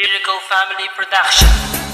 Lyrical Family Production.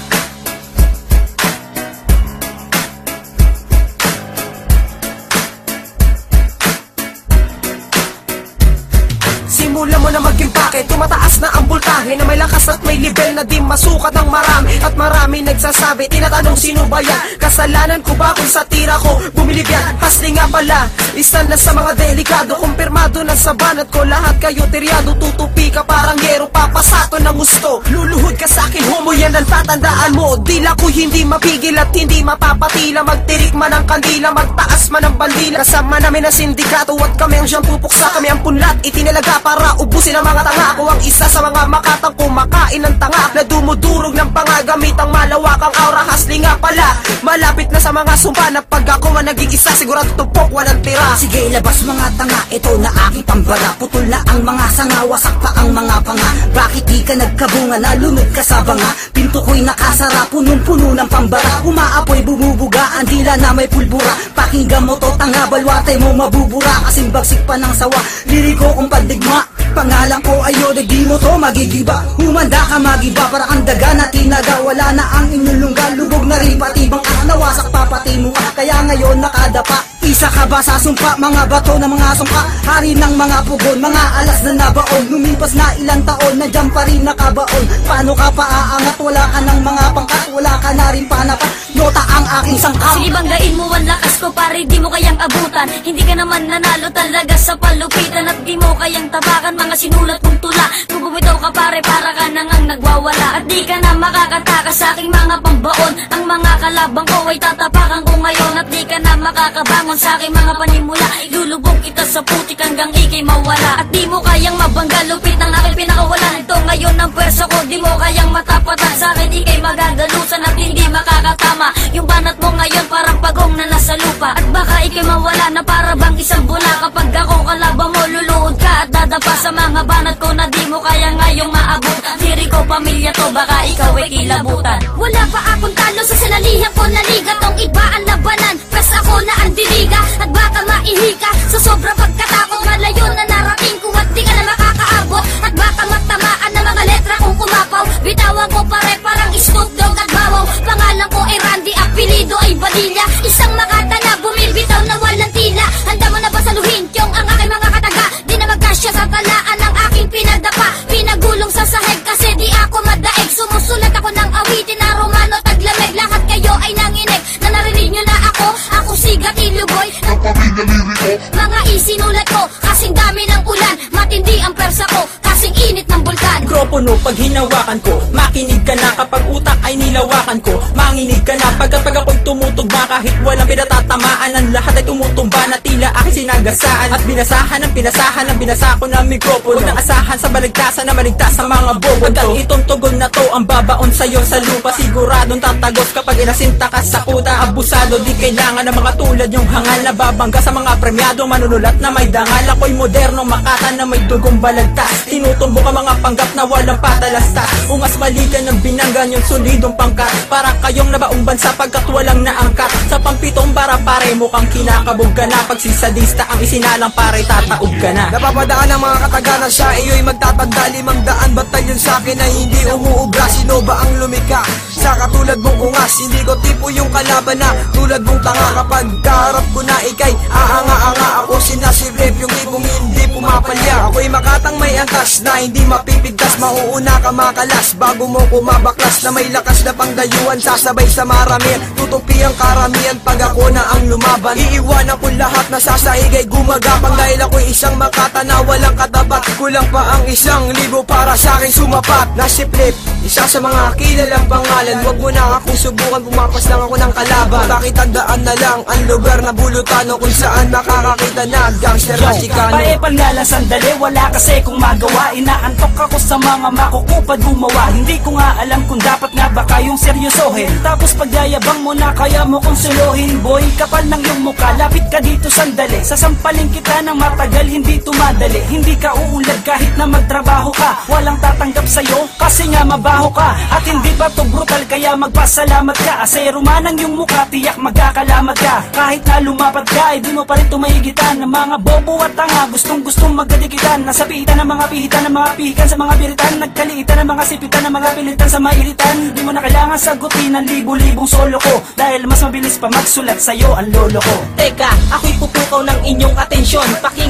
Simulan mo na maging pake Tumataas na ang bultahe Na may lakas at may level na di masukat ng marami. At marami nagsasabi Tinatanong sino ba yan? Kasalanan ko ba kung sa tira ko? Bumilib yan Hasli nga pala. Isa na sa mga delikado Kumpirmado na sa banat ko. Lahat kayo tiryado Tutupi ka parang yero Papasato ng gusto. Luluhod ka sa akin Homo yan ang tatandaan mo. Dila ko hindi mapigil At hindi mapapatila. Magtirik man ang kandila Magtaas man ang bandila. Kasama namin ang sindikato At kami ang siyang pupuksa. Kami ang punlat Itinalaga para ubusin ang mga tanga. Ako ang isa sa mga makatang kumakain ng tanga. Na dumudurog ng pangagamit ang malawakang aura. Hasli nga pala Malapit na sa mga sumpa Na pag ako man naging isa Sigurado tupok walang tira. Sige, labas mga tanga, ito na aking pambara Putol na ang mga sanga, wasak pa ang mga panga. Bakit di ka nagkabunga, nalunod ka sa banga Pinto ko'y nakasara, punong-puno ng pambara. Umaapoy, bumubuga, ang dila na may pulbura. Pakinggan mo to, tanga, balwate mo mabubura. Kasing bagsik pa ng sawa, liriko kong pandigma. Pangalan ko ayo, di mo to magigiba. Humanda ka magiba, para ang daga na tinaga Wala na bang ah, Nawasak pa pati mo, ah, kaya ngayon nakadapa. Isa ka ba sa sumpa, mga bato na mga sumpa. Hari ng mga pugon, mga alas na nabaon. Lumipas na ilang taon, nandiyan pa rin nakabaon. Paano ka paaangat, wala ka ng mga pangkat. Wala ka na rin panapat, nota ang aking sangkap. Sige banggain mo ang lakas ko pare di mo kayang abutan. Hindi ka naman nanalo talaga sa palupitan At di mo kayang tabakan. Mga sinulat mong tula Kung ka pare para ka nang ang nagwawala. At di ka na makakatakas sa aking mga pambaon. Ang mga kalabang ko ay tatapakan ko ngayon. At di ka na makakabangon sa aking mga panimula. Ilulubog kita sa putik hanggang ikay mawala. At di mo kayang mabangga lupit ang aking pinakawalan. Ito ngayon ang pwersa ko di mo kayang matapatan. Sa akin ikay magagalusan at makakatama Yung banat mo ngayon parang pagong na nasa lupa. At baka ikay mawala na para bang isang bula. Kapag ako kalaban mo luluhod ka At dadapa sa mga banat ko na di mo kaya ngayong maabot Diri ko pamilya to baka ikaw ay kilabutan. Wala pa akong talo sa sinalihan ko na liga Tong iba ang labanan. Pres ako na ang diliga At baka maihika. Sa sobra pagkatakot malayo na narating ko At di ka na makakaabot. At baka matamaan na mga letra kong kumapaw Bitawan ko pare parang Snoop Dogg Mga isinulat ko kasing dami ng ulan. Matindi ang persa ko kasing init ng bulkan. Mikropono pag hinawakan ko. Makinig ka na kapag utak ay nilawakan ko. Manginig ka na pagkat pag ako'y tumutugma Kahit walang pinatatamaan. Ang lahat ay tumutumba Na tila aking sinagasaan At binasahan ng pinasahan ng binasa ko ng mikropono. Huwag nang asahan sa baligtasan na maligtas sa mga bobo Pagkat itong tugon na to ang babaon sa'yo sa lupa. Siguradong tatagos kapag inasinta ka sa kuta Abusado di kailangan ng mga tulad yung hangal. Na babangga sa mga premyado manunulat na may dangal. Ako'y moderno makata na may dugong balagtas Tinutumbo ka mga panggap na walang patalastas. Ungas maligan ng binanggan yung solidong pangkat. Para kayong nabaong bansa pagkat walang naangkat Sa pampitong bara pare mukhang kinakabog ka na. Pag ang isinalang pare tataog ka na. Napapadaan ang mga kataganan siya Iyo'y magtatagda. Limang daan batalyon sa akin na hindi umuubra. Sino ba ang lumika? Sa katulad mong ungas Hindi ko tipo yung kalaban na Tulad mong tanga. Kapag kaharap ko na ikay Aanga-anga ako. Sinasirip Yung tipong hindi pumapalya. Ako'y makatang may antas na hindi mapipigtas. Mauuna ka makalas bago mo kumabaklas Na may lakas na pangdayuan Sasabay sa maramihan Tutupi ang karamihan pag ako na ang lumaban. Iiwanan ko lahat na sasaig ay gumagapang Dahil ako'y isang makata na walang katapat Kulang pa ang isang libo para sa akin sumapat. Na si Flip, isa sa mga kilalang pangalan Huwag mo na akong subukan, pumapas lang ako ng kalaban. Bakit tandaan na lang ang lugar na bulutano Kung saan makakakita na gangster na chikano Paepal nga lang sandali, wala kasi kung magawa. Inaantok ako sa mga makukupad gumawa. Hindi ko nga alam kung dapat nga ba kayong seryosohin. Tapos pagyayabang mo na kaya mo kong suluhin. Boy, kapal ng iyong mukha, lapit ka dito sandali. Sasampalin kita ng matagal, hindi tumadali. Hindi ka uulad kahit na magtrabaho ka. Walang tatanggap sa'yo kasi nga mabaho ka. At hindi ba to brutal mabagal Kaya magpasalamat ka. Asero man ang iyong mukha Tiyak magkakalamat ka. Kahit na lumapad ka Hindi mo pa rin tumahigitan. Ng mga bobo at tanga Gustong gustong magkadikitan. Nasa pihitan ng mga pihitan Ng mga pihikan sa mga biritan. Nagkaliitan ng mga sipitan Ng mga pilitan sa mairitan. Di mo na kailangan sagutin Ang libo-libong solo ko. Dahil mas mabilis pa magsulat Sa'yo ang lolo ko. Teka, ako'y pupukaw ng inyong atensyon. Pakinggan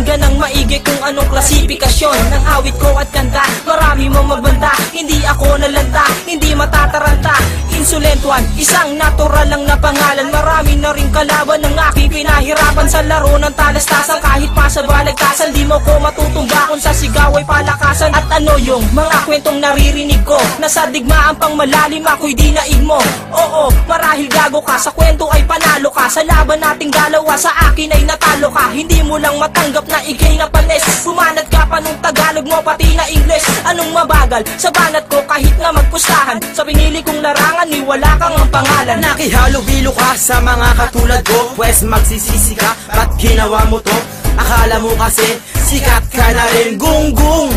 maigi kung anong klasifikasyon Ng awit ko at kanta Marami mong magbanta. Hindi ako nalanta Hindi matataranta Insulentuan Isang natural lang na pangalan. Marami na rin kalaban ng aking pinahirapan Sa laro ng talastasan Kahit pa sa balagtasan Di mo ko matutumba Kung sa sigaw ay palakasan. At ano yung mga kwentong naririnig ko? Nasa digmaan pang malalim Ako'y di naig mo. Oo, marahil gago ka Sa kwento ay panalo ka. Sa laban nating dalawa Sa akin ay natalo ka. Hindi mo lang matanggap na ikay na panes Pumanat ka pa nung Tagalog mo Pati na Ingles Anong mabagal? Sa banat ko kahit na magpustahan Sa pinili kong larangan Ni wala kang ang pangalan. Nakihalubilo ka sa mga katulad ko. Pwes magsisisi ka, ba't ginawa mo to? Akala mo kasi, sikat ka na rin. Gunggong!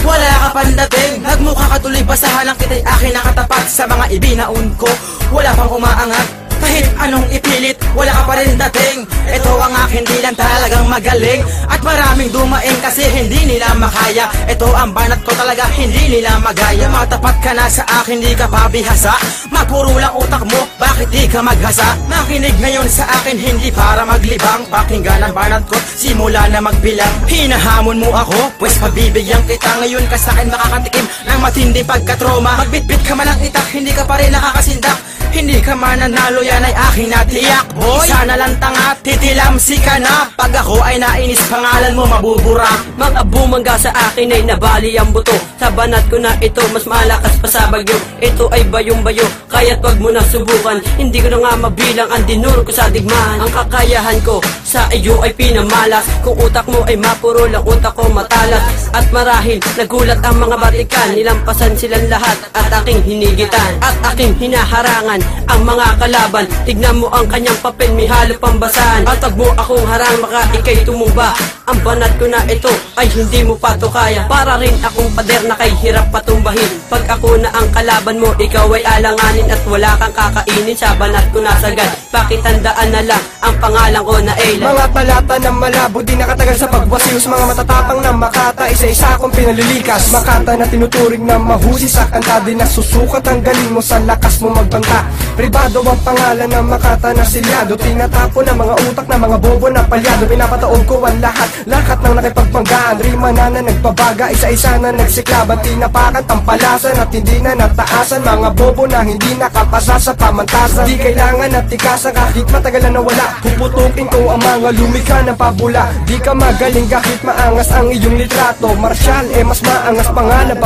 Wala ka pandating. Nagmukha ka tuloy basahan lang kita'y akin nakatapat. Sa mga ibinaon ko Wala pang umaangat kahit anong ipilit, wala ka pa rin dating. Ito ang akin di lang talagang magaling. At maraming dumaing kasi hindi nila makaya. Ito ang banat ko talaga, hindi nila magaya. Matapat ka na sa akin, di ka pabihasa Mapuro lang utak mo, bakit di ka maghasa? Makinig ngayon sa akin, hindi para maglibang. Pakinggan ang banat ko, simula na magbilang. Hinahamon mo ako, pues pabibigyan kita. Ngayon ka sa akin makakatikim ng matinding pagkatroma Magbitbit ka man ng itak, hindi ka pa rin nakakasindak hindi ka mananalo yan ay aking natiyak Boy, sana lang tanga, titilamsi ka na. Pag ako ay nainis, pangalan mo mabubura. Mga bumangga sa akin ay nabali ang buto. Sa banat ko na ito mas malakas pa sa bagyo. Ito ay bayong-bayo Kaya't wag mo na subukan. Hindi ko na nga mabilang ang dinuro ko sa digmaan. Ang kakayahan ko sa iyo ay pinamalas. Kung utak mo ay mapuro lang utak ko matalas. At marahil nagulat ang mga batikan. Nilampasan silang lahat at aking hinigitan. At aking hinaharangan ang mga kalaban Tignan mo ang kanyang papel may halo pambasahan At wag mo akong harang maka ikay tumumba. Ang banat ko na ito ay hindi mo pa to kaya. Para rin akong pader na kay hirap patumbahin. Pag ako na ang kalaban mo ikaw ay alanganin At wala kang kakainin. Sa banat ko na sagad Bakit tandaan na lang ang pangalan ko na Ayla. Mga talata na malabo di nakatagal sa pagwasilos Mga matatapang na makata isa-isa akong pinalilikas. Makata na tinuturing na mahusi sa kanta Di nasusukat ang galing mo sa lakas mo magbanta. Pribado ang pangalan ng makata na silyado. Tinatapo ng mga utak na mga bobo na palyado. Pinapataon ko ang lahat, lahat ng nakipagpanggaan. Rima na na nagbabaga, isa-isa na nagsiklaban. Tinapakan, tampalasan at hindi na nataasan. Mga bobo na hindi nakapasa sa pamantasan. Di kailangan at tikasan kahit matagal na nawala Puputukin ko ang mga lumikha ng pabula. Di ka magaling kahit maangas ang iyong litrato. Marshal, eh mas maangas pa nga na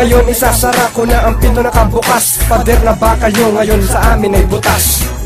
Ngayon isasara ko na ang pinto nakabukas Pader na ba kayo ngayon sa amin ay butas